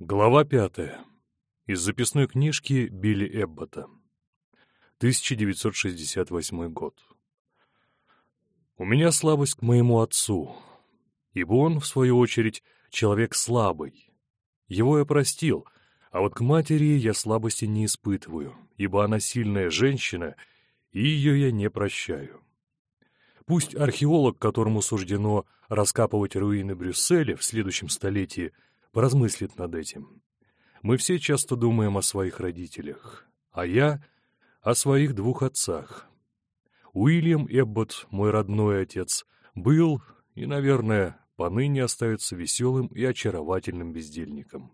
Глава пятая. Из записной книжки Билли Эббота. 1968 год. У меня слабость к моему отцу, ибо он, в свою очередь, человек слабый. Его я простил, а вот к матери я слабости не испытываю, ибо она сильная женщина, и ее я не прощаю. Пусть археолог, которому суждено раскапывать руины Брюсселя в следующем столетии, поразмыслит над этим. Мы все часто думаем о своих родителях, а я — о своих двух отцах. Уильям Эббот, мой родной отец, был и, наверное, поныне остается веселым и очаровательным бездельником.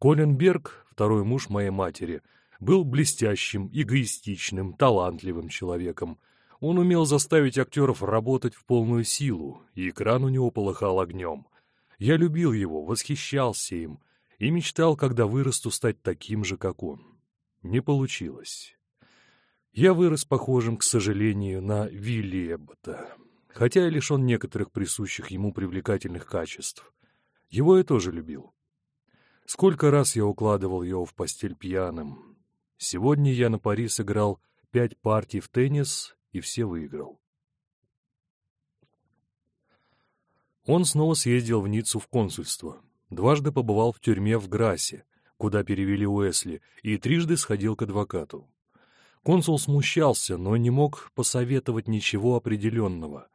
Колин Берг, второй муж моей матери, был блестящим, эгоистичным, талантливым человеком. Он умел заставить актеров работать в полную силу, и экран у него полыхал огнем. Я любил его, восхищался им и мечтал, когда вырасту, стать таким же, как он. Не получилось. Я вырос похожим, к сожалению, на Вилли Эббота, хотя и лишен некоторых присущих ему привлекательных качеств. Его я тоже любил. Сколько раз я укладывал его в постель пьяным. Сегодня я на пари сыграл пять партий в теннис и все выиграл. Он снова съездил в Ниццу в консульство, дважды побывал в тюрьме в Грасе, куда перевели Уэсли, и трижды сходил к адвокату. Консул смущался, но не мог посоветовать ничего определенного.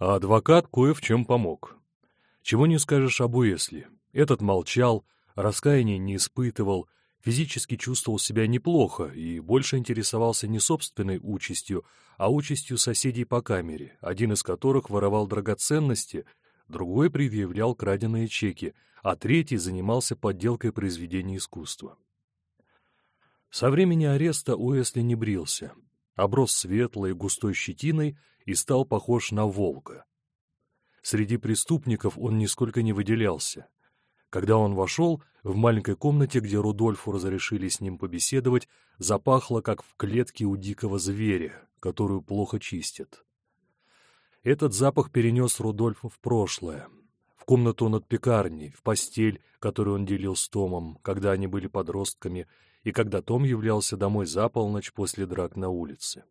А адвокат кое в чем помог. Чего не скажешь об Уэсли. Этот молчал, раскаяния не испытывал, физически чувствовал себя неплохо и больше интересовался не собственной участью, а участью соседей по камере, один из которых воровал драгоценности, другой предъявлял краденые чеки, а третий занимался подделкой произведений искусства. Со времени ареста Уэсли не брился, оброс светлой густой щетиной и стал похож на волка. Среди преступников он нисколько не выделялся. Когда он вошел, в маленькой комнате, где Рудольфу разрешили с ним побеседовать, запахло, как в клетке у дикого зверя, которую плохо чистят. Этот запах перенес Рудольфа в прошлое, в комнату над пекарней, в постель, которую он делил с Томом, когда они были подростками, и когда Том являлся домой за полночь после драк на улице.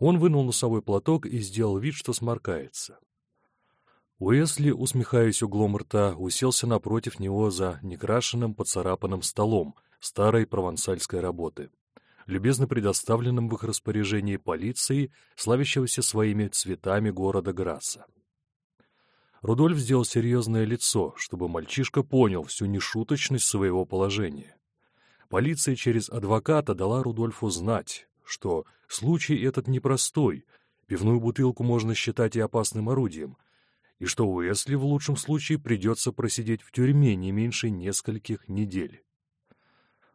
Он вынул носовой платок и сделал вид, что сморкается. Уэсли, усмехаясь углом рта, уселся напротив него за некрашенным поцарапанным столом старой провансальской работы любезно предоставленным в их распоряжении полицией, славящегося своими цветами города Граса. Рудольф сделал серьезное лицо, чтобы мальчишка понял всю нешуточность своего положения. Полиция через адвоката дала Рудольфу знать, что случай этот непростой, пивную бутылку можно считать и опасным орудием, и что Уэсли в лучшем случае придется просидеть в тюрьме не меньше нескольких недель.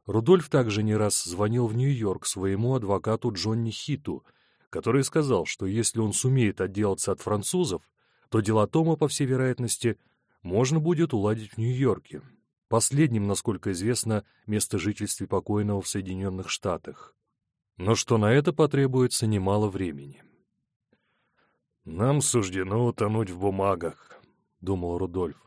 Рудольф также не раз звонил в Нью-Йорк своему адвокату Джонни Хиту, который сказал, что если он сумеет отделаться от французов, то дела Тома, по всей вероятности, можно будет уладить в Нью-Йорке, последним, насколько известно, место жительства покойного в Соединенных Штатах. Но что на это потребуется немало времени. «Нам суждено утонуть в бумагах», — думал Рудольф.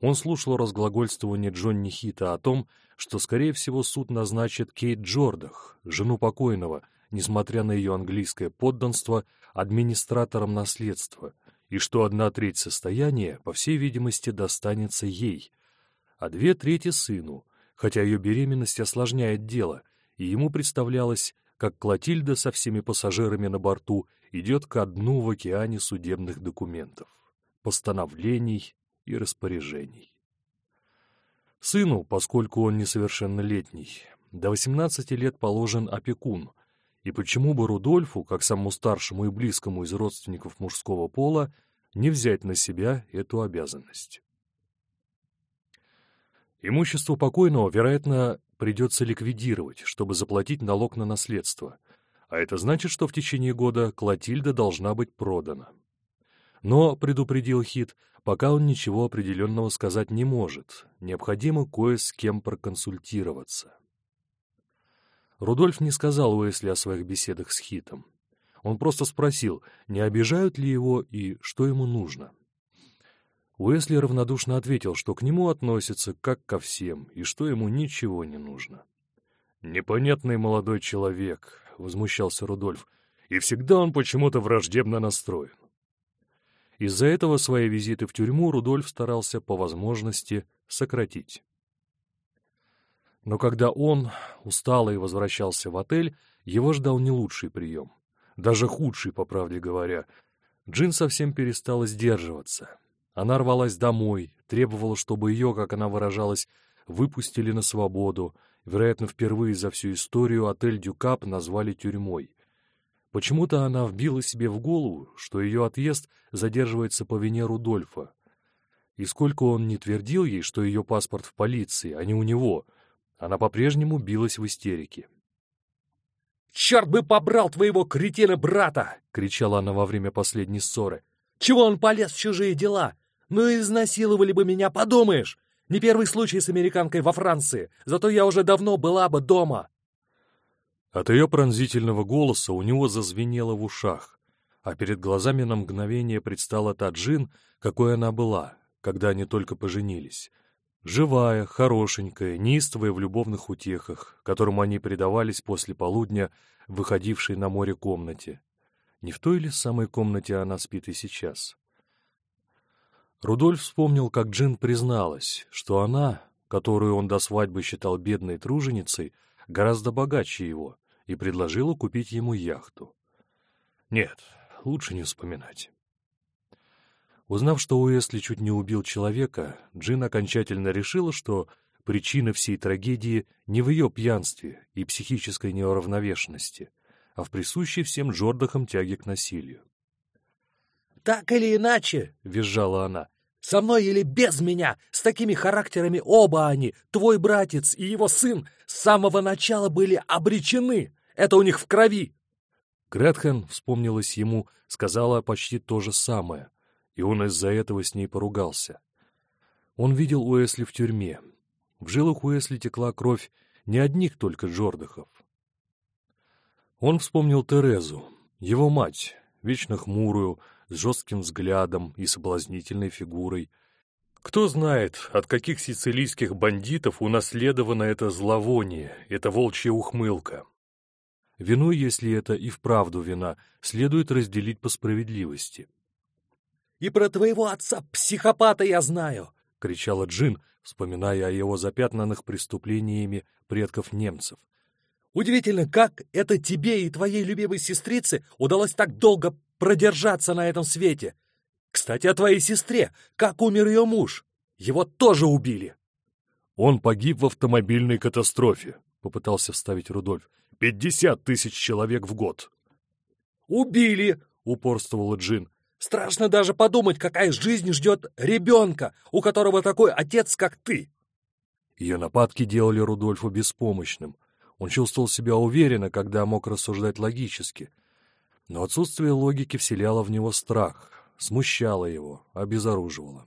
Он слушал разглагольствование Джонни Хита о том, что, скорее всего, суд назначит Кейт Джордах, жену покойного, несмотря на ее английское подданство, администратором наследства, и что одна треть состояния, по всей видимости, достанется ей, а две трети сыну, хотя ее беременность осложняет дело, и ему представлялось, как Клотильда со всеми пассажирами на борту идет ко дну в океане судебных документов, постановлений и распоряжений. Сыну, поскольку он несовершеннолетний, до 18 лет положен опекун, и почему бы Рудольфу, как самому старшему и близкому из родственников мужского пола, не взять на себя эту обязанность? Имущество покойного, вероятно, придется ликвидировать, чтобы заплатить налог на наследство, а это значит, что в течение года Клотильда должна быть продана. Но, предупредил Хит, пока он ничего определенного сказать не может, необходимо кое с кем проконсультироваться. Рудольф не сказал Уэсли о своих беседах с Хитом. Он просто спросил, не обижают ли его и что ему нужно. Уэсли равнодушно ответил, что к нему относятся как ко всем, и что ему ничего не нужно. «Непонятный молодой человек», — возмущался Рудольф, — «и всегда он почему-то враждебно настроен». Из-за этого свои визиты в тюрьму Рудольф старался по возможности сократить. Но когда он, усталый, возвращался в отель, его ждал не лучший прием. Даже худший, по правде говоря. Джин совсем перестала сдерживаться. Она рвалась домой, требовала, чтобы ее, как она выражалась, выпустили на свободу. Вероятно, впервые за всю историю отель «Дюкап» назвали тюрьмой. Почему-то она вбила себе в голову, что ее отъезд задерживается по вине Рудольфа. И сколько он не твердил ей, что ее паспорт в полиции, а не у него, она по-прежнему билась в истерике. «Черт бы побрал твоего кретина-брата!» — кричала она во время последней ссоры. «Чего он полез в чужие дела? Ну, изнасиловали бы меня, подумаешь! Не первый случай с американкой во Франции, зато я уже давно была бы дома!» От ее пронзительного голоса у него зазвенело в ушах, а перед глазами на мгновение предстала та Джин, какой она была, когда они только поженились. Живая, хорошенькая, неистовая в любовных утехах, которым они предавались после полудня, выходившей на море комнате. Не в той ли самой комнате она спит и сейчас? Рудольф вспомнил, как Джин призналась, что она, которую он до свадьбы считал бедной труженицей, гораздо богаче его, и предложила купить ему яхту. Нет, лучше не вспоминать. Узнав, что Уэсли чуть не убил человека, Джин окончательно решила, что причина всей трагедии не в ее пьянстве и психической неуравновешенности, а в присущей всем Джордахам тяге к насилию. «Так или иначе», — визжала она, со мной или без меня, с такими характерами оба они, твой братец и его сын, с самого начала были обречены. Это у них в крови. Гретхен, вспомнилась ему, сказала почти то же самое, и он из-за этого с ней поругался. Он видел Уэсли в тюрьме. В жилах Уэсли текла кровь не одних только Джордахов. Он вспомнил Терезу, его мать, вечно хмурую, с жестким взглядом и соблазнительной фигурой. Кто знает, от каких сицилийских бандитов унаследовано это зловоние, эта волчья ухмылка. Вину, если это и вправду вина, следует разделить по справедливости. «И про твоего отца-психопата я знаю!» — кричала Джин, вспоминая о его запятнанных преступлениями предков немцев. «Удивительно, как это тебе и твоей любимой сестрице удалось так долго продержаться на этом свете. Кстати, о твоей сестре. Как умер ее муж? Его тоже убили. Он погиб в автомобильной катастрофе, попытался вставить Рудольф. Пятьдесят тысяч человек в год. Убили, упорствовала Джин. Страшно даже подумать, какая жизнь ждет ребенка, у которого такой отец, как ты. Ее нападки делали Рудольфа беспомощным. Он чувствовал себя уверенно, когда мог рассуждать логически — но отсутствие логики вселяло в него страх, смущало его, обезоруживало.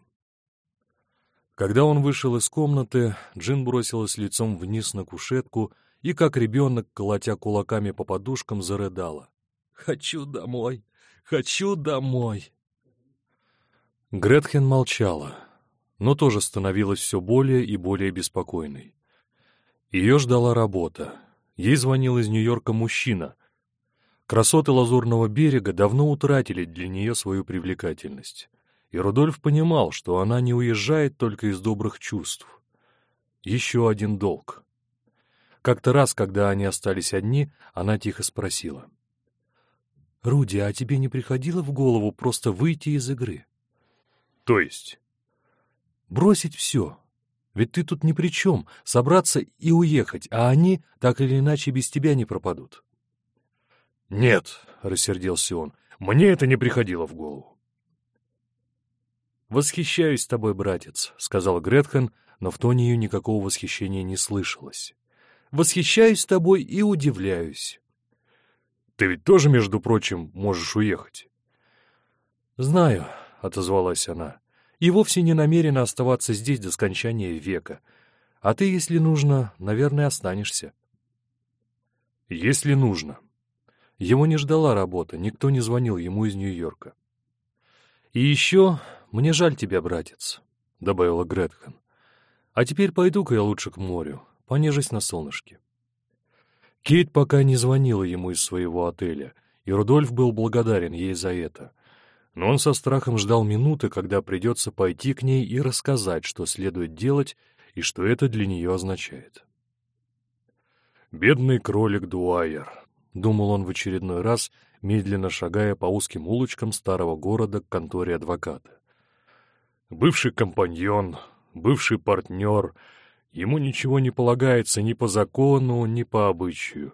Когда он вышел из комнаты, Джин бросилась лицом вниз на кушетку и, как ребенок, колотя кулаками по подушкам, зарыдала. «Хочу домой! Хочу домой!» Гретхен молчала, но тоже становилась все более и более беспокойной. Ее ждала работа. Ей звонил из Нью-Йорка мужчина, Красоты Лазурного берега давно утратили для нее свою привлекательность, и Рудольф понимал, что она не уезжает только из добрых чувств. Еще один долг. Как-то раз, когда они остались одни, она тихо спросила. — Руди, а тебе не приходило в голову просто выйти из игры? — То есть? — Бросить все. Ведь ты тут ни при чем, собраться и уехать, а они так или иначе без тебя не пропадут. — «Нет», — рассердился он, — «мне это не приходило в голову». «Восхищаюсь тобой, братец», — сказал Гретхен, но в тоне ее никакого восхищения не слышалось. «Восхищаюсь тобой и удивляюсь». «Ты ведь тоже, между прочим, можешь уехать». «Знаю», — отозвалась она, — «и вовсе не намерена оставаться здесь до скончания века. А ты, если нужно, наверное, останешься». «Если нужно», его не ждала работа, никто не звонил ему из Нью-Йорка. И еще мне жаль тебя, братец», — добавила Гретхен. «А теперь пойду-ка я лучше к морю, понежусь на солнышке». Кейт пока не звонила ему из своего отеля, и Рудольф был благодарен ей за это. Но он со страхом ждал минуты, когда придется пойти к ней и рассказать, что следует делать и что это для нее означает. «Бедный кролик Дуайер», — думал он в очередной раз, медленно шагая по узким улочкам старого города к конторе адвоката. «Бывший компаньон, бывший партнер, ему ничего не полагается ни по закону, ни по обычаю.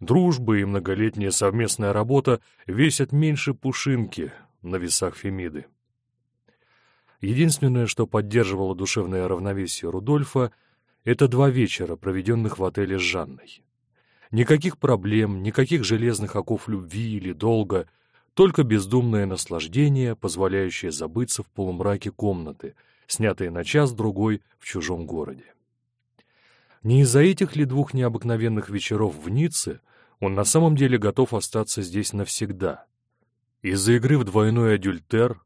Дружба и многолетняя совместная работа весят меньше пушинки на весах Фемиды. Единственное, что поддерживало душевное равновесие Рудольфа, это два вечера, проведенных в отеле с Жанной. Никаких проблем, никаких железных оков любви или долга, только бездумное наслаждение, позволяющее забыться в полумраке комнаты, снятые на час-другой в чужом городе. Не из-за этих ли двух необыкновенных вечеров в Ницце он на самом деле готов остаться здесь навсегда? Из-за игры в двойной адюльтер,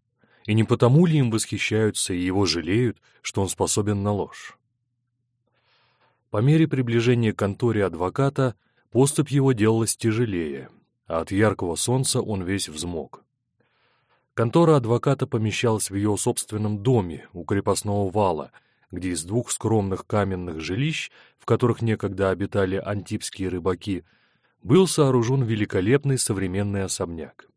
и не потому ли им восхищаются и его жалеют, что он способен на ложь? По мере приближения к конторе адвоката поступь его делалась тяжелее, а от яркого солнца он весь взмок. Контора адвоката помещалась в ее собственном доме у крепостного вала, где из двух скромных каменных жилищ, в которых некогда обитали антипские рыбаки, был сооружен великолепный современный особняк.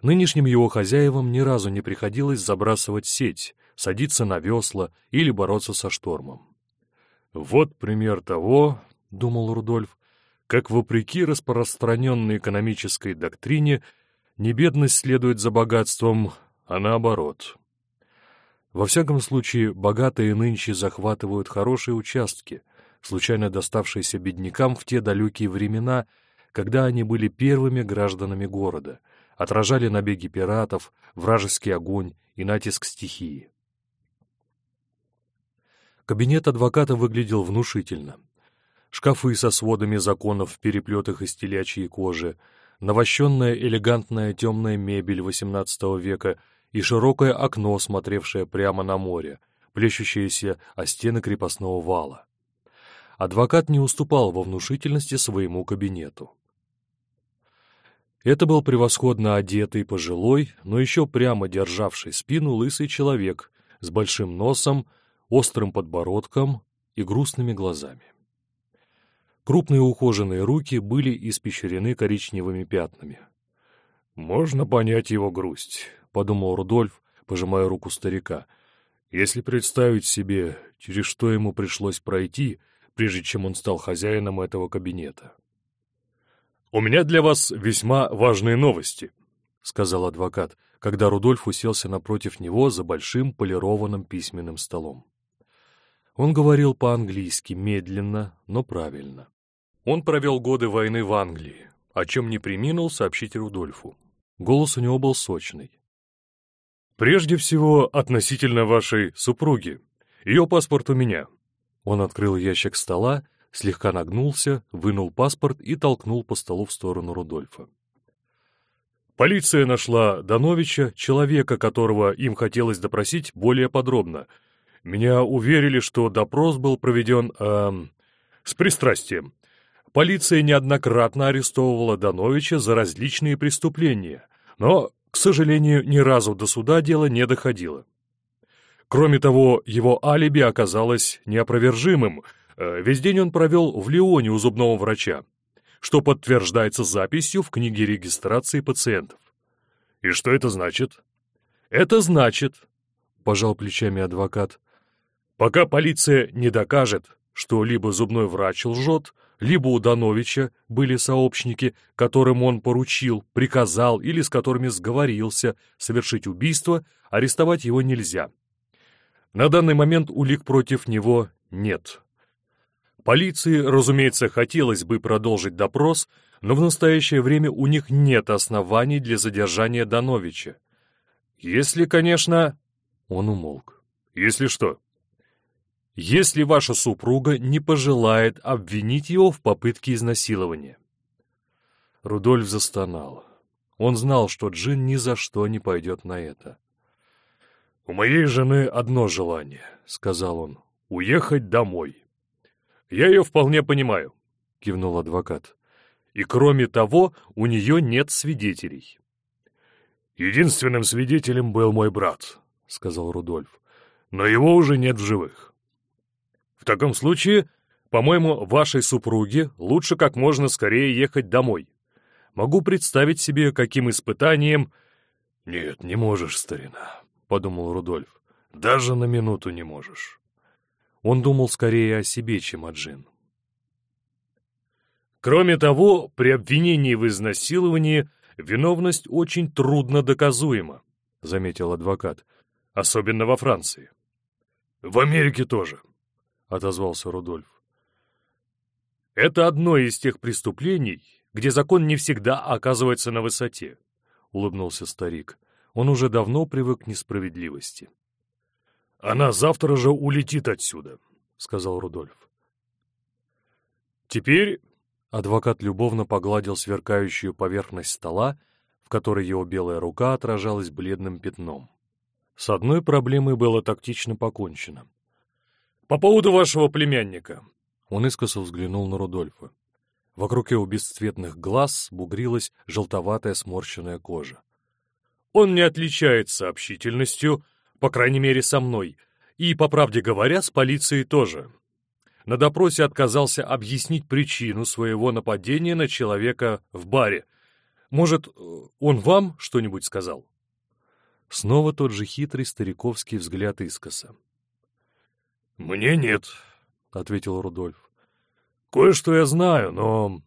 Нынешним его хозяевам ни разу не приходилось забрасывать сеть, садиться на весла или бороться со штормом. «Вот пример того, — думал Рудольф, — как, вопреки распространенной экономической доктрине, не бедность следует за богатством, а наоборот. Во всяком случае, богатые нынче захватывают хорошие участки, случайно доставшиеся беднякам в те далекие времена, когда они были первыми гражданами города — отражали набеги пиратов, вражеский огонь и натиск стихии. Кабинет адвоката выглядел внушительно. Шкафы со сводами законов в переплетах из телячьей кожи, навощенная элегантная темная мебель XVIII века и широкое окно, смотревшее прямо на море, плещущееся о стены крепостного вала. Адвокат не уступал во внушительности своему кабинету. Это был превосходно одетый, пожилой, но еще прямо державший спину лысый человек с большим носом, острым подбородком и грустными глазами. Крупные ухоженные руки были испещрены коричневыми пятнами. «Можно понять его грусть», — подумал Рудольф, пожимая руку старика. «Если представить себе, через что ему пришлось пройти, прежде чем он стал хозяином этого кабинета». «У меня для вас весьма важные новости», — сказал адвокат, когда Рудольф уселся напротив него за большим полированным письменным столом. Он говорил по-английски, медленно, но правильно. Он провел годы войны в Англии, о чем не приминул сообщить Рудольфу. Голос у него был сочный. «Прежде всего, относительно вашей супруги. Ее паспорт у меня». Он открыл ящик стола слегка нагнулся, вынул паспорт и толкнул по столу в сторону Рудольфа. Полиция нашла Дановича, человека, которого им хотелось допросить более подробно. Меня уверили, что допрос был проведен эм, с пристрастием. Полиция неоднократно арестовывала Дановича за различные преступления, но, к сожалению, ни разу до суда дело не доходило. Кроме того, его алиби оказалось неопровержимым — Э, весь день он провел в Лионе у зубного врача, что подтверждается записью в книге регистрации пациентов. И что это значит? Это значит, пожал плечами адвокат, пока полиция не докажет, что либо зубной врач лжет, либо у Дановича были сообщники, которым он поручил, приказал или с которыми сговорился совершить убийство, арестовать его нельзя. На данный момент улик против него нет. Полиции, разумеется, хотелось бы продолжить допрос, но в настоящее время у них нет оснований для задержания Дановича. Если, конечно... Он умолк. Если что? Если ваша супруга не пожелает обвинить его в попытке изнасилования. Рудольф застонал. Он знал, что Джин ни за что не пойдет на это. «У моей жены одно желание», — сказал он, — «уехать домой». «Я ее вполне понимаю», — кивнул адвокат. «И кроме того, у нее нет свидетелей». «Единственным свидетелем был мой брат», — сказал Рудольф. «Но его уже нет в живых». «В таком случае, по-моему, вашей супруге лучше как можно скорее ехать домой. Могу представить себе, каким испытанием...» «Нет, не можешь, старина», — подумал Рудольф. «Даже на минуту не можешь». Он думал скорее о себе, чем о Джин. Кроме того, при обвинении в изнасиловании виновность очень трудно доказуема, заметил адвокат, особенно во Франции. В Америке тоже, отозвался Рудольф. Это одно из тех преступлений, где закон не всегда оказывается на высоте, улыбнулся старик. Он уже давно привык к несправедливости. «Она завтра же улетит отсюда», — сказал Рудольф. Теперь адвокат любовно погладил сверкающую поверхность стола, в которой его белая рука отражалась бледным пятном. С одной проблемой было тактично покончено. «По поводу вашего племянника», — он искоса взглянул на Рудольфа. Вокруг его бесцветных глаз бугрилась желтоватая сморщенная кожа. «Он не отличается общительностью, по крайней мере, со мной, и, по правде говоря, с полицией тоже. На допросе отказался объяснить причину своего нападения на человека в баре. Может, он вам что-нибудь сказал? Снова тот же хитрый стариковский взгляд искоса. «Мне нет», — ответил Рудольф. «Кое-что я знаю, но...»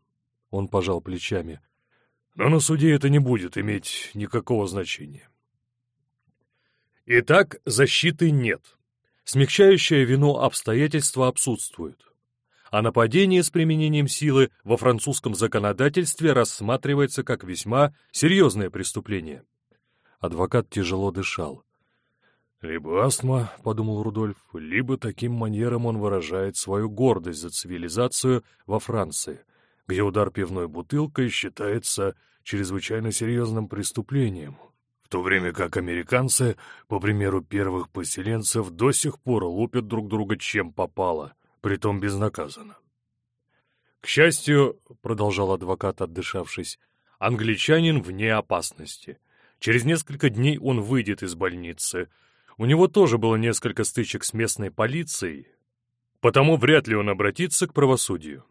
Он пожал плечами. «Но на суде это не будет иметь никакого значения». Итак, защиты нет. Смягчающее вину обстоятельства отсутствует. А нападение с применением силы во французском законодательстве рассматривается как весьма серьезное преступление. Адвокат тяжело дышал. «Либо астма», — подумал Рудольф, — «либо таким манером он выражает свою гордость за цивилизацию во Франции, где удар пивной бутылкой считается чрезвычайно серьезным преступлением, в то время как американцы, по примеру первых поселенцев, до сих пор лупят друг друга чем попало, притом безнаказанно. «К счастью, — продолжал адвокат, отдышавшись, — англичанин вне опасности. Через несколько дней он выйдет из больницы. У него тоже было несколько стычек с местной полицией, потому вряд ли он обратится к правосудию.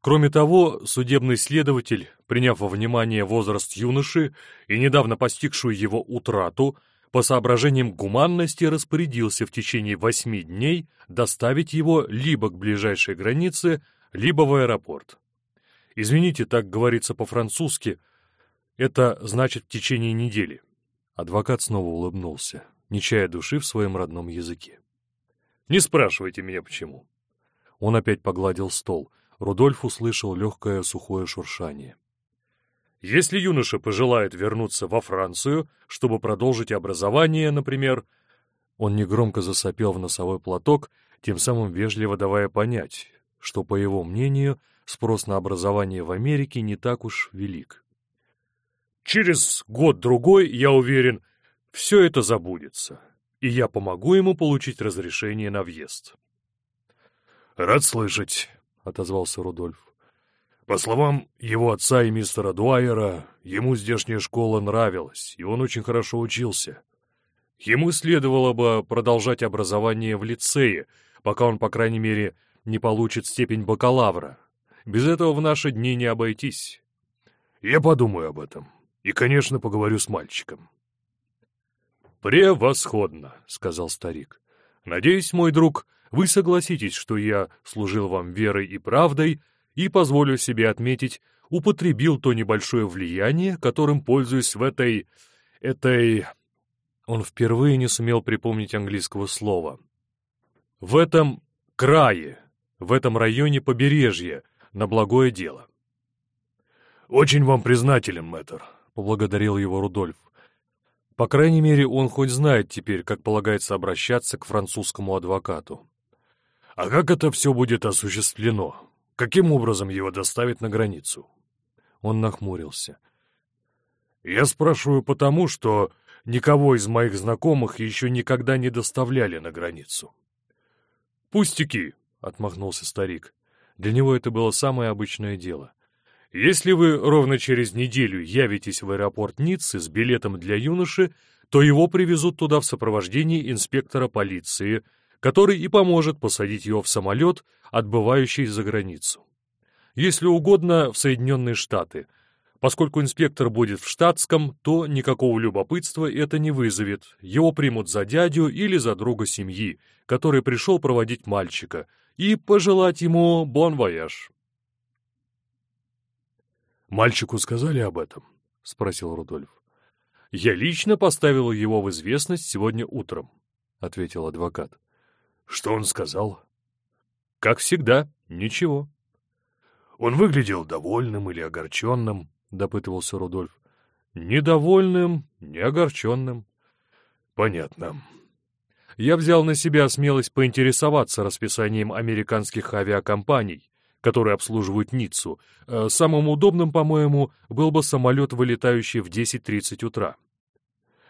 Кроме того, судебный следователь, приняв во внимание возраст юноши и недавно постигшую его утрату, по соображениям гуманности распорядился в течение восьми дней доставить его либо к ближайшей границе, либо в аэропорт. Извините, так говорится по-французски, это значит в течение недели. Адвокат снова улыбнулся, не чая души в своем родном языке. Не спрашивайте меня, почему. Он опять погладил стол — Рудольф услышал легкое сухое шуршание. Если юноша пожелает вернуться во Францию, чтобы продолжить образование, например, он негромко засопел в носовой платок, тем самым вежливо давая понять, что, по его мнению, спрос на образование в Америке не так уж велик. Через год-другой, я уверен, все это забудется, и я помогу ему получить разрешение на въезд. «Рад слышать», отозвался Рудольф. По словам его отца и мистера Дуайера, ему здешняя школа нравилась, и он очень хорошо учился. Ему следовало бы продолжать образование в лицее, пока он, по крайней мере, не получит степень бакалавра. Без этого в наши дни не обойтись. Я подумаю об этом. И, конечно, поговорю с мальчиком. «Превосходно», — сказал старик. «Надеюсь, мой друг, вы согласитесь, что я служил вам верой и правдой, и, позволю себе отметить, употребил то небольшое влияние, которым пользуюсь в этой... этой... Он впервые не сумел припомнить английского слова. В этом крае, в этом районе побережья, на благое дело. «Очень вам признателен, мэтр», — поблагодарил его Рудольф. По крайней мере, он хоть знает теперь, как полагается обращаться к французскому адвокату. А как это все будет осуществлено? Каким образом его доставить на границу? Он нахмурился. Я спрашиваю потому, что никого из моих знакомых еще никогда не доставляли на границу. «Пустяки», — отмахнулся старик. Для него это было самое обычное дело. «Если вы ровно через неделю явитесь в аэропорт Ниццы с билетом для юноши, то его привезут туда в сопровождении инспектора полиции, который и поможет посадить его в самолет, отбывающий за границу. Если угодно, в Соединенные Штаты. Поскольку инспектор будет в штатском, то никакого любопытства это не вызовет. Его примут за дядю или за друга семьи, который пришел проводить мальчика, и пожелать ему бон-вояж. «Мальчику сказали об этом?» — спросил Рудольф. «Я лично поставил его в известность сегодня утром», — ответил адвокат. «Что он сказал?» «Как всегда, ничего». «Он выглядел довольным или огорченным?» — допытывался Рудольф. «Недовольным, не огорченным». «Понятно». Я взял на себя смелость поинтересоваться расписанием американских авиакомпаний, которые обслуживают Ниццу. Э, самым удобным, по-моему, был бы самолет, вылетающий в 10.30 утра.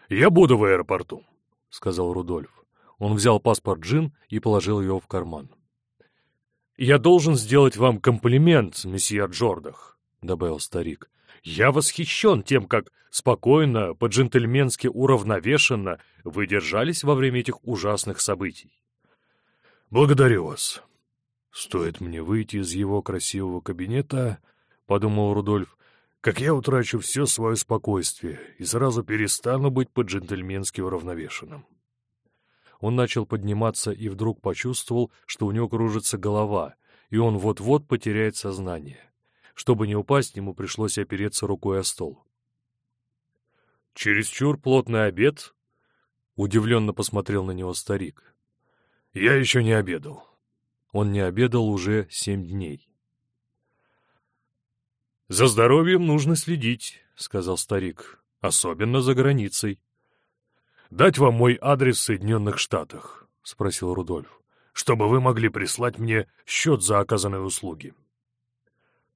«Я буду в аэропорту», — сказал Рудольф. Он взял паспорт Джин и положил его в карман. «Я должен сделать вам комплимент, месье Джордах», — добавил старик. «Я восхищен тем, как спокойно, по-джентльменски уравновешенно вы держались во время этих ужасных событий». «Благодарю вас», «Стоит мне выйти из его красивого кабинета, — подумал Рудольф, — как я утрачу все свое спокойствие и сразу перестану быть по-джентльменски уравновешенным». Он начал подниматься и вдруг почувствовал, что у него кружится голова, и он вот-вот потеряет сознание. Чтобы не упасть, ему пришлось опереться рукой о стол. «Чересчур плотный обед?» — удивленно посмотрел на него старик. «Я еще не обедал», он не обедал уже семь дней. «За здоровьем нужно следить», — сказал старик, — «особенно за границей». «Дать вам мой адрес в Соединенных Штатах», — спросил Рудольф, «чтобы вы могли прислать мне счет за оказанные услуги».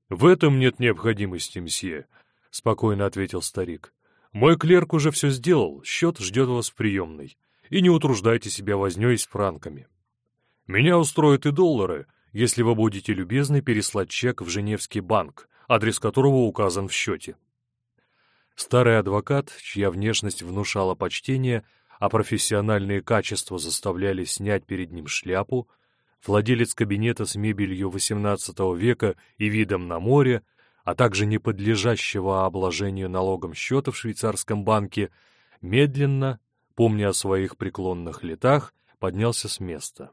«В этом нет необходимости, мсье», — спокойно ответил старик. «Мой клерк уже все сделал, счет ждет вас в приемной, и не утруждайте себя вознёй с франками». Меня устроят и доллары, если вы будете любезны переслать чек в Женевский банк, адрес которого указан в счете. Старый адвокат, чья внешность внушала почтение, а профессиональные качества заставляли снять перед ним шляпу, владелец кабинета с мебелью XVIII века и видом на море, а также не подлежащего обложению налогом счета в швейцарском банке, медленно, помня о своих преклонных летах, поднялся с места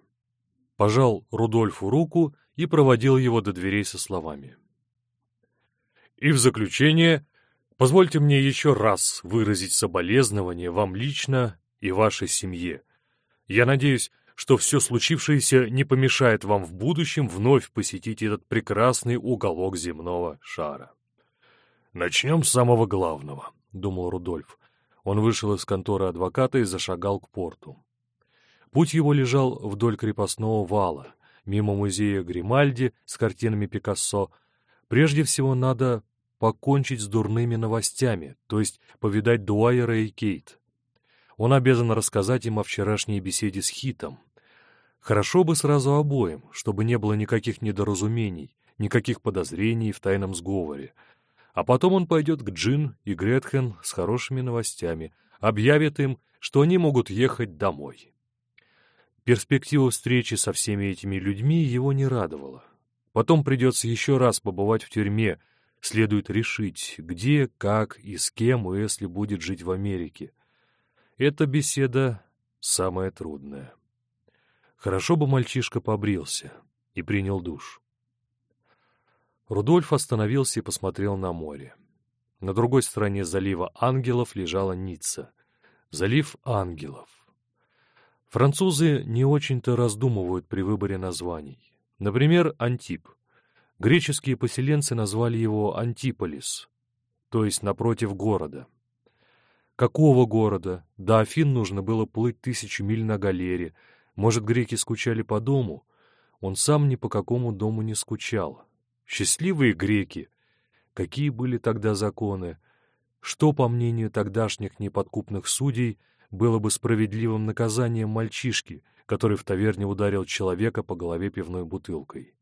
пожал Рудольфу руку и проводил его до дверей со словами. «И в заключение, позвольте мне еще раз выразить соболезнование вам лично и вашей семье. Я надеюсь, что все случившееся не помешает вам в будущем вновь посетить этот прекрасный уголок земного шара». «Начнем с самого главного», — думал Рудольф. Он вышел из конторы адвоката и зашагал к порту. Путь его лежал вдоль крепостного вала, мимо музея Гримальди с картинами Пикассо. Прежде всего надо покончить с дурными новостями, то есть повидать Дуайера и Кейт. Он обязан рассказать им о вчерашней беседе с Хитом. Хорошо бы сразу обоим, чтобы не было никаких недоразумений, никаких подозрений в тайном сговоре. А потом он пойдет к Джин и Гретхен с хорошими новостями, объявит им, что они могут ехать домой. Перспектива встречи со всеми этими людьми его не радовала. Потом придется еще раз побывать в тюрьме, следует решить, где, как и с кем Уэсли будет жить в Америке. Эта беседа самая трудная. Хорошо бы мальчишка побрился и принял душ. Рудольф остановился и посмотрел на море. На другой стороне залива Ангелов лежала Ницца. Залив Ангелов. Французы не очень-то раздумывают при выборе названий. Например, Антип. Греческие поселенцы назвали его Антиполис, то есть напротив города. Какого города? До Афин нужно было плыть тысячу миль на галере. Может, греки скучали по дому? Он сам ни по какому дому не скучал. Счастливые греки! Какие были тогда законы? Что, по мнению тогдашних неподкупных судей, было бы справедливым наказанием мальчишки, который в таверне ударил человека по голове пивной бутылкой.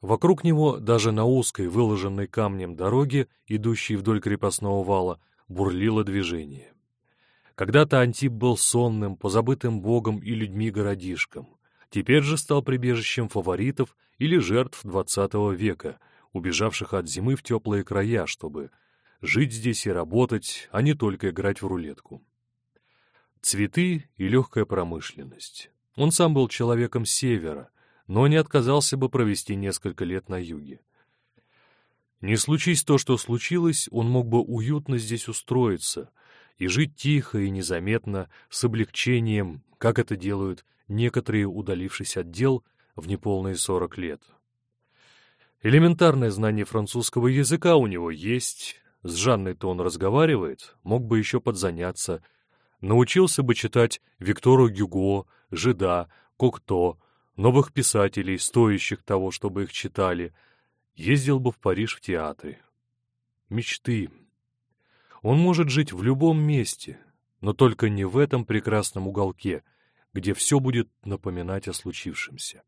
Вокруг него, даже на узкой, выложенной камнем дороге, идущей вдоль крепостного вала, бурлило движение. Когда-то Антип был сонным, позабытым богом и людьми городишком. Теперь же стал прибежищем фаворитов или жертв XX века, убежавших от зимы в теплые края, чтобы жить здесь и работать, а не только играть в рулетку. Цветы и легкая промышленность. Он сам был человеком севера — но не отказался бы провести несколько лет на юге. Не случись то, что случилось, он мог бы уютно здесь устроиться и жить тихо и незаметно, с облегчением, как это делают некоторые, удалившись от дел в неполные сорок лет. Элементарное знание французского языка у него есть, с Жанной-то он разговаривает, мог бы еще подзаняться, научился бы читать Виктору Гюго, Жида, Кокто, новых писателей, стоящих того, чтобы их читали, ездил бы в Париж в театры. Мечты. Он может жить в любом месте, но только не в этом прекрасном уголке, где все будет напоминать о случившемся.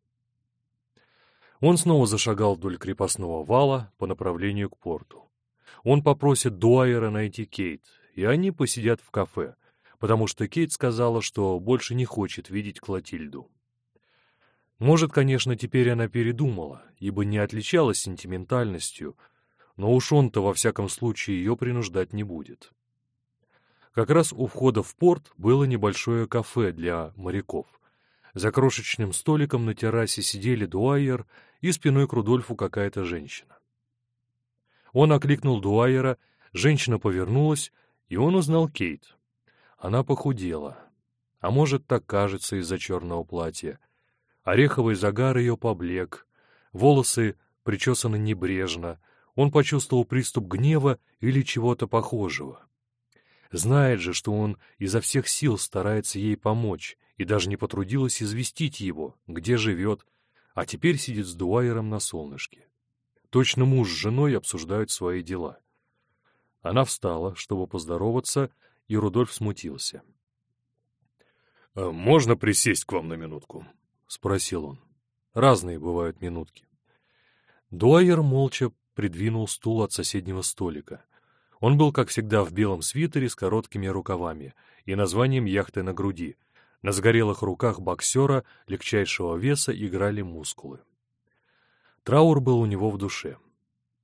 Он снова зашагал вдоль крепостного вала по направлению к порту. Он попросит Дуайера найти Кейт, и они посидят в кафе, потому что Кейт сказала, что больше не хочет видеть Клотильду. Может, конечно, теперь она передумала, ибо не отличалась сентиментальностью, но уж он-то во всяком случае ее принуждать не будет. Как раз у входа в порт было небольшое кафе для моряков. За крошечным столиком на террасе сидели Дуайер и спиной к Рудольфу какая-то женщина. Он окликнул Дуайера, женщина повернулась, и он узнал Кейт. Она похудела. А может, так кажется из-за черного платья — Ореховый загар ее поблек, волосы причесаны небрежно, он почувствовал приступ гнева или чего-то похожего. Знает же, что он изо всех сил старается ей помочь, и даже не потрудилась известить его, где живет, а теперь сидит с Дуайером на солнышке. Точно муж с женой обсуждают свои дела. Она встала, чтобы поздороваться, и Рудольф смутился. «Э, «Можно присесть к вам на минутку?» — спросил он. Разные бывают минутки. Дуайер молча придвинул стул от соседнего столика. Он был, как всегда, в белом свитере с короткими рукавами и названием яхты на груди. На сгорелых руках боксера легчайшего веса играли мускулы. Траур был у него в душе.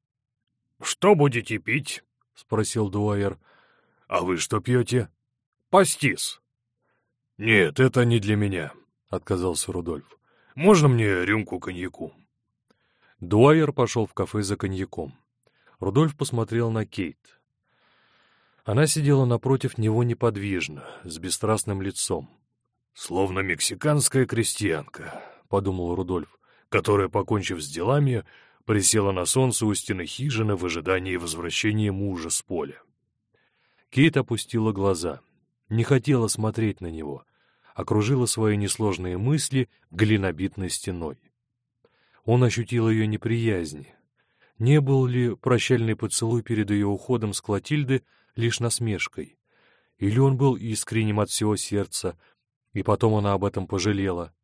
— Что будете пить? — спросил Дуайер. — А вы что пьете? — Пастис. — Нет, это не для меня, — отказался Рудольф. «Можно мне рюмку коньяку?» Дуайер пошел в кафе за коньяком. Рудольф посмотрел на Кейт. Она сидела напротив него неподвижно, с бесстрастным лицом. «Словно мексиканская крестьянка», — подумал Рудольф, которая, покончив с делами, присела на солнце у стены хижины в ожидании возвращения мужа с поля. Кейт опустила глаза, не хотела смотреть на него, окружила свои несложные мысли глинобитной стеной. Он ощутил ее неприязнь. Не был ли прощальный поцелуй перед ее уходом с Клотильды лишь насмешкой? Или он был искренним от всего сердца, и потом она об этом пожалела?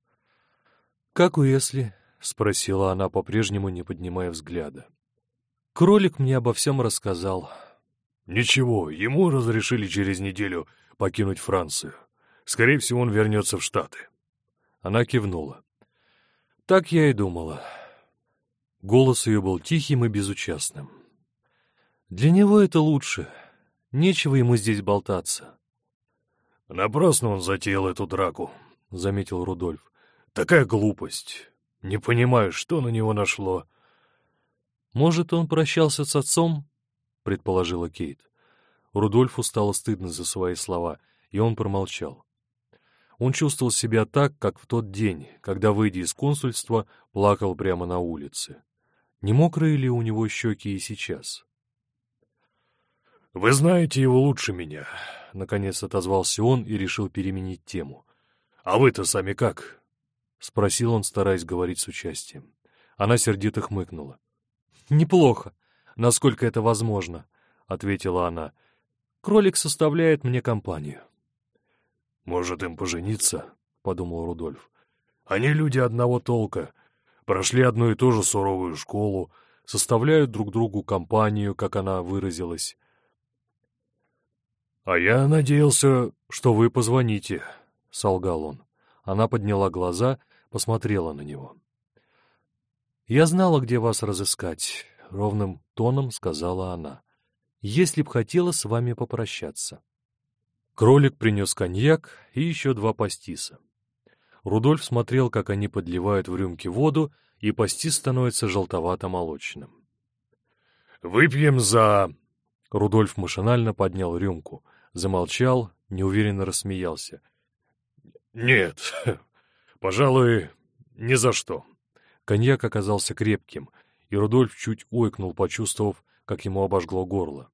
«Как Уэсли?» — спросила она, по-прежнему не поднимая взгляда. «Кролик мне обо всем рассказал». «Ничего, ему разрешили через неделю покинуть Францию. Скорее всего, он вернется в Штаты. Она кивнула. Так я и думала. Голос ее был тихим и безучастным. Для него это лучше. Нечего ему здесь болтаться. Напрасно он затеял эту драку, — заметил Рудольф. Такая глупость. Не понимаю, что на него нашло. Может, он прощался с отцом? — предположила Кейт. Рудольфу стало стыдно за свои слова, и он промолчал. Он чувствовал себя так, как в тот день, когда, выйдя из консульства, плакал прямо на улице. Не мокрые ли у него щеки и сейчас? «Вы знаете его лучше меня», — наконец отозвался он и решил переменить тему. «А вы-то сами как?» — спросил он, стараясь говорить с участием. Она сердито хмыкнула. «Неплохо. насколько это возможно», — ответила она. «Кролик составляет мне компанию». «Может, им пожениться?» — подумал Рудольф. «Они люди одного толка, прошли одну и ту же суровую школу, составляют друг другу компанию, как она выразилась. «А я надеялся, что вы позвоните», — солгал он. Она подняла глаза, посмотрела на него. «Я знала, где вас разыскать», — ровным тоном сказала она. «Если б хотела с вами попрощаться». Кролик принес коньяк и еще два пастиса. Рудольф смотрел, как они подливают в рюмки воду, и пастис становится желтовато-молочным. «Выпьем за...» Рудольф машинально поднял рюмку, замолчал, неуверенно рассмеялся. «Нет, пожалуй, ни за что». Коньяк оказался крепким, и Рудольф чуть ойкнул, почувствовав, как ему обожгло горло.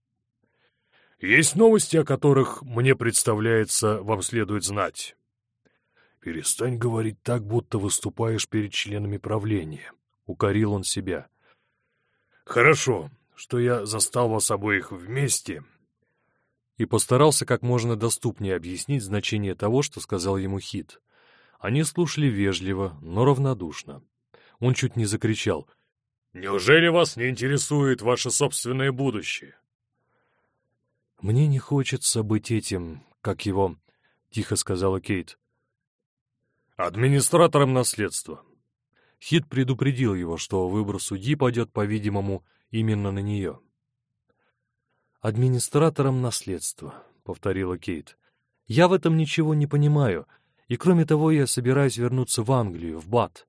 «Есть новости, о которых, мне представляется, вам следует знать». «Перестань говорить так, будто выступаешь перед членами правления», — укорил он себя. «Хорошо, что я застал вас обоих вместе». И постарался как можно доступнее объяснить значение того, что сказал ему Хит. Они слушали вежливо, но равнодушно. Он чуть не закричал. «Неужели вас не интересует ваше собственное будущее?» «Мне не хочется быть этим, как его...» — тихо сказала Кейт. «Администратором наследства». Хит предупредил его, что выбор судьи пойдет, по-видимому, именно на нее. «Администратором наследства», — повторила Кейт. «Я в этом ничего не понимаю, и кроме того я собираюсь вернуться в Англию, в Бат.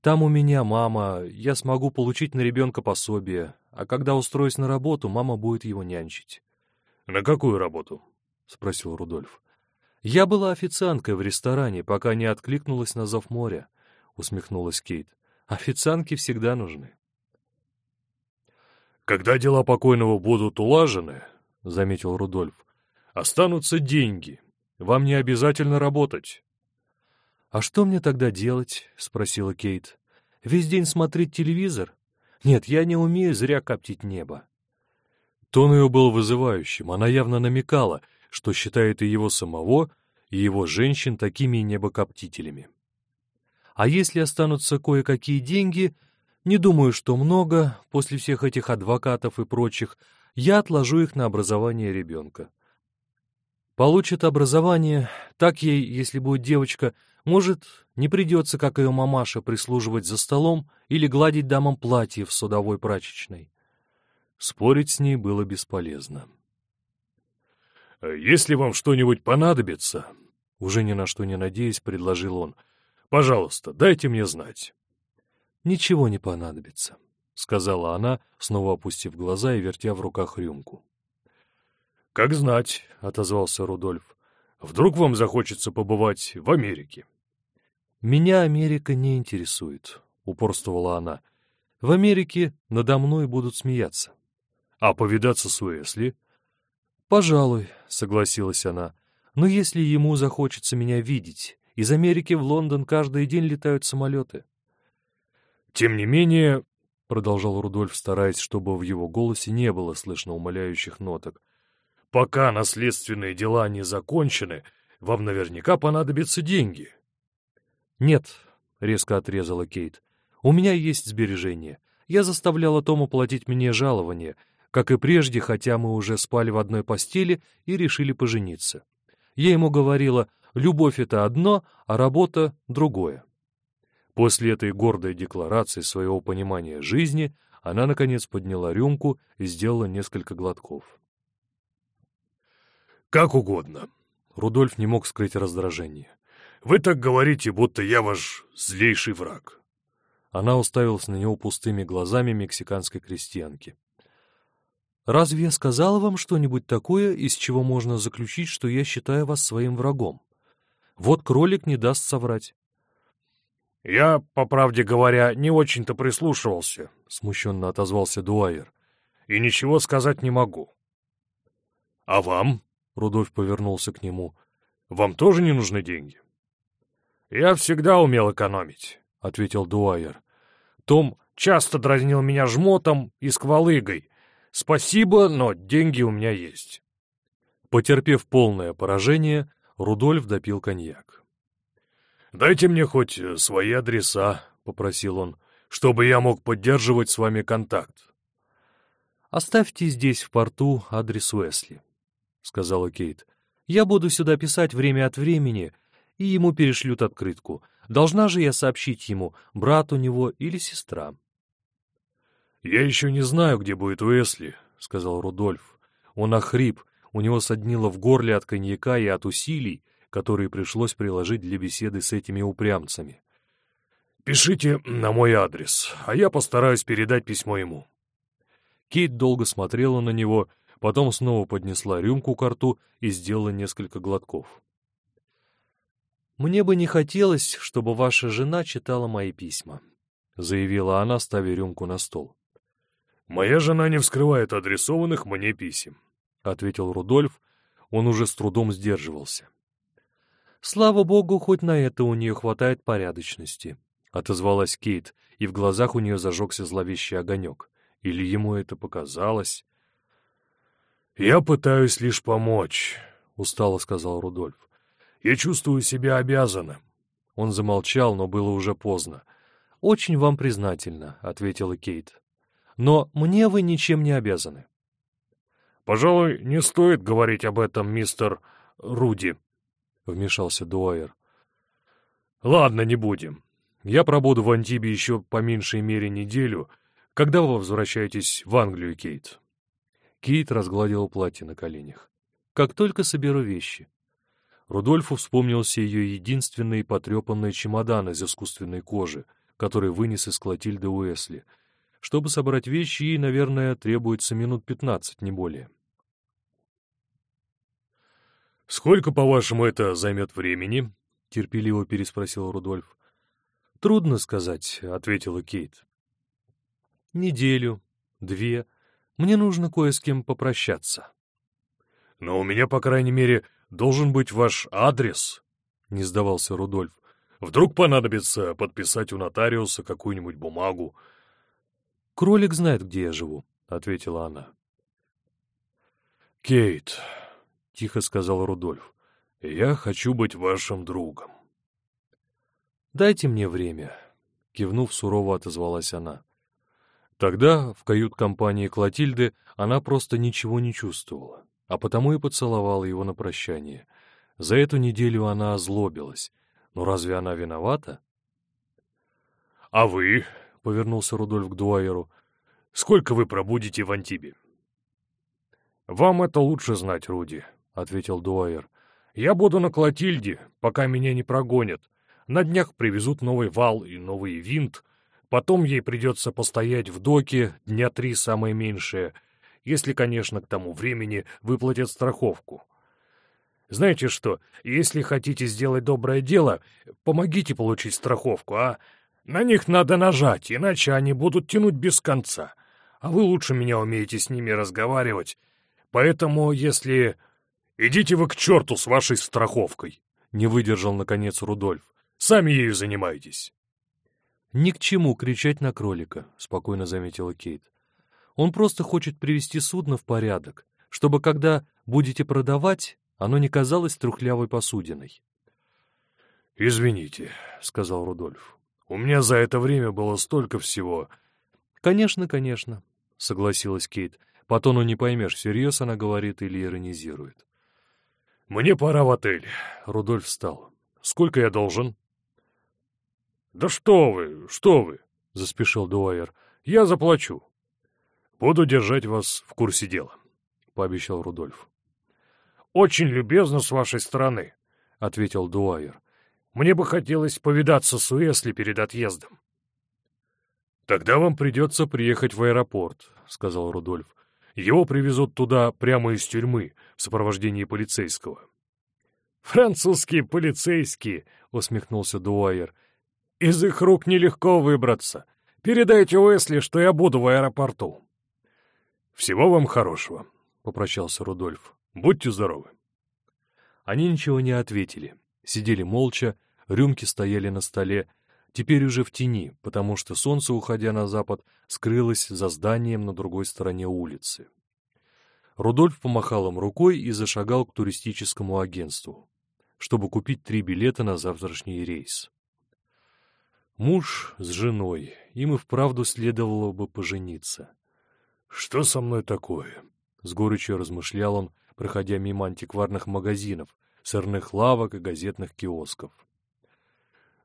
Там у меня мама, я смогу получить на ребенка пособие, а когда устроюсь на работу, мама будет его нянчить». «На какую работу?» — спросил Рудольф. «Я была официанткой в ресторане, пока не откликнулась на зов моря», — усмехнулась Кейт. «Официантки всегда нужны». «Когда дела покойного будут улажены, — заметил Рудольф, — останутся деньги. Вам не обязательно работать». «А что мне тогда делать?» — спросила Кейт. «Весь день смотреть телевизор? Нет, я не умею зря коптить небо». Тон ее был вызывающим, она явно намекала, что считает и его самого, и его женщин такими небокоптителями. А если останутся кое-какие деньги, не думаю, что много, после всех этих адвокатов и прочих, я отложу их на образование ребенка. Получит образование, так ей, если будет девочка, может, не придется, как ее мамаша, прислуживать за столом или гладить дамам платье в судовой прачечной. Спорить с ней было бесполезно. «Если вам что-нибудь понадобится...» Уже ни на что не надеясь, предложил он. «Пожалуйста, дайте мне знать». «Ничего не понадобится», — сказала она, снова опустив глаза и вертя в руках рюмку. «Как знать», — отозвался Рудольф. «Вдруг вам захочется побывать в Америке?» «Меня Америка не интересует», — упорствовала она. «В Америке надо мной будут смеяться». «А повидаться с Уэсли?» «Пожалуй», — согласилась она. «Но если ему захочется меня видеть, из Америки в Лондон каждый день летают самолеты». «Тем не менее», — продолжал Рудольф, стараясь, чтобы в его голосе не было слышно умоляющих ноток, «пока наследственные дела не закончены, вам наверняка понадобятся деньги». «Нет», — резко отрезала Кейт, — «у меня есть сбережения. Я заставляла Тому платить мне жалование, как и прежде, хотя мы уже спали в одной постели и решили пожениться. Я ему говорила, любовь — это одно, а работа — другое. После этой гордой декларации своего понимания жизни она, наконец, подняла рюмку и сделала несколько глотков. «Как угодно», — Рудольф не мог скрыть раздражение. «Вы так говорите, будто я ваш злейший враг». Она уставилась на него пустыми глазами мексиканской крестьянки. Разве я сказала вам что-нибудь такое, из чего можно заключить, что я считаю вас своим врагом? Вот кролик не даст соврать. — Я, по правде говоря, не очень-то прислушивался, — смущенно отозвался Дуайер, — и ничего сказать не могу. — А вам? — Рудольф повернулся к нему. — Вам тоже не нужны деньги? — Я всегда умел экономить, — ответил Дуайер. Том Часто дразнил меня жмотом и сквалыгой. Спасибо, но деньги у меня есть. Потерпев полное поражение, Рудольф допил коньяк. «Дайте мне хоть э, свои адреса», — попросил он, — «чтобы я мог поддерживать с вами контакт». «Оставьте здесь, в порту, адрес Уэсли», — сказала Кейт. «Я буду сюда писать время от времени, и ему перешлют открытку. Должна же я сообщить ему, брат у него или сестра». «Я еще не знаю, где будет Уэсли», — сказал Рудольф. Он охрип, у него соднило в горле от коньяка и от усилий, которые пришлось приложить для беседы с этими упрямцами. «Пишите на мой адрес, а я постараюсь передать письмо ему». Кейт долго смотрела на него, потом снова поднесла рюмку к рту и сделала несколько глотков. «Мне бы не хотелось, чтобы ваша жена читала мои письма», — заявила она, ставя рюмку на стол. «Моя жена не вскрывает адресованных мне писем», — ответил Рудольф. Он уже с трудом сдерживался. «Слава богу, хоть на это у нее хватает порядочности», — отозвалась Кейт, и в глазах у нее зажегся зловещий огонек. Или ему это показалось? «Я пытаюсь лишь помочь», — устало сказал Рудольф. «Я чувствую себя обязанным». Он замолчал, но было уже поздно. «Очень вам признательно», — ответила Кейт. «Но мне вы ничем не обязаны». «Пожалуй, не стоит говорить об этом, мистер Руди», — вмешался Дуайер. «Ладно, не будем. Я пробуду в Антибе еще по меньшей мере неделю. Когда вы возвращаетесь в Англию, Кейт?» Кейт разгладила платье на коленях. «Как только соберу вещи». Рудольфу вспомнился ее единственный потрепанный чемодан из искусственной кожи, который вынес из Клотильды Уэсли. Чтобы собрать вещи, ей, наверное, требуется минут пятнадцать, не более. «Сколько, по-вашему, это займет времени?» — терпеливо переспросил Рудольф. «Трудно сказать», — ответила Кейт. «Неделю, две. Мне нужно кое с кем попрощаться». «Но у меня, по крайней мере, должен быть ваш адрес», — не сдавался Рудольф. «Вдруг понадобится подписать у нотариуса какую-нибудь бумагу». «Кролик знает, где я живу», — ответила она. «Кейт», — тихо сказал Рудольф. — Я хочу быть вашим другом. — Дайте мне время, — кивнув, сурово отозвалась она. Тогда в кают-компании Клотильды она просто ничего не чувствовала, а потому и поцеловала его на прощание. За эту неделю она озлобилась. Но разве она виновата? — А вы, — повернулся Рудольф к Дуайеру, — сколько вы пробудете в Антибе? — Вам это лучше знать, Руди, ответил Дуайер. «Я буду на Клотильде, пока меня не прогонят. На днях привезут новый вал и новый винт. Потом ей придется постоять в доке дня три самое меньшее, если, конечно, к тому времени выплатят страховку. Знаете что, если хотите сделать доброе дело, помогите получить страховку, а? На них надо нажать, иначе они будут тянуть без конца. А вы лучше меня умеете с ними разговаривать. Поэтому, если «Идите вы к черту с вашей страховкой!» — не выдержал, наконец, Рудольф. «Сами ею занимайтесь!» «Ни к чему кричать на кролика», — спокойно заметила Кейт. «Он просто хочет привести судно в порядок, чтобы, когда будете продавать, оно не казалось трухлявой посудиной». «Извините», — сказал Рудольф. «У меня за это время было столько всего». «Конечно, конечно», — согласилась Кейт. По тону не поймешь, всерьез она говорит или иронизирует. «Мне пора в отель», — Рудольф встал. «Сколько я должен?» «Да что вы, что вы!» — заспешил Дуайер. «Я заплачу». «Буду держать вас в курсе дела», — пообещал Рудольф. «Очень любезно с вашей стороны», — ответил Дуайер. «Мне бы хотелось повидаться с Уэсли перед отъездом». «Тогда вам придется приехать в аэропорт», — сказал Рудольф. Его привезут туда прямо из тюрьмы в сопровождении полицейского. «Французские полицейские!» — усмехнулся Дуайер. «Из их рук нелегко выбраться. Передайте Уэсли, что я буду в аэропорту». «Всего вам хорошего», — попрощался Рудольф. «Будьте здоровы». Они ничего не ответили. Сидели молча, рюмки стояли на столе. теперь уже в тени, потому что солнце, уходя на запад, скрылось за зданием на другой стороне улицы. Рудольф помахал им рукой и зашагал к туристическому агентству, чтобы купить три билета на завтрашний рейс. Муж с женой, им и вправду следовало бы пожениться. «Что со мной такое?» — с горечью размышлял он, проходя мимо антикварных магазинов, сырных лавок и газетных киосков.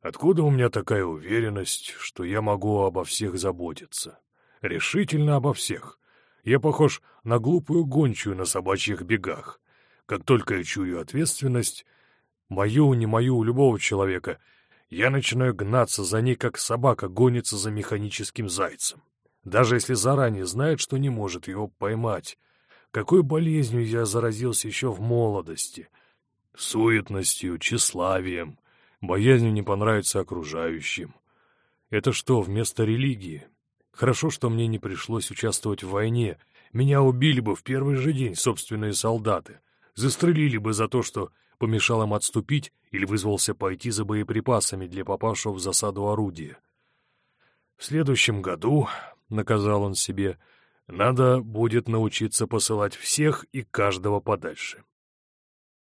Откуда у меня такая уверенность, что я могу обо всех заботиться? Решительно обо всех. Я похож на глупую гончую на собачьих бегах. Как только я чую ответственность, мою, не мою, у любого человека, я начинаю гнаться за ней, как собака гонится за механическим зайцем. Даже если заранее знает, что не может его поймать. Какой болезнью я заразился еще в молодости. Суетностью, тщеславием, боязнью не понравиться окружающим. Это что, вместо религии? Хорошо, что мне не пришлось участвовать в войне. Меня убили бы в первый же день собственные солдаты. Застрелили бы за то, что помешал им отступить или вызвался пойти за боеприпасами для попавшего в засаду орудия. В следующем году, — наказал он себе, — надо будет научиться посылать всех и каждого подальше.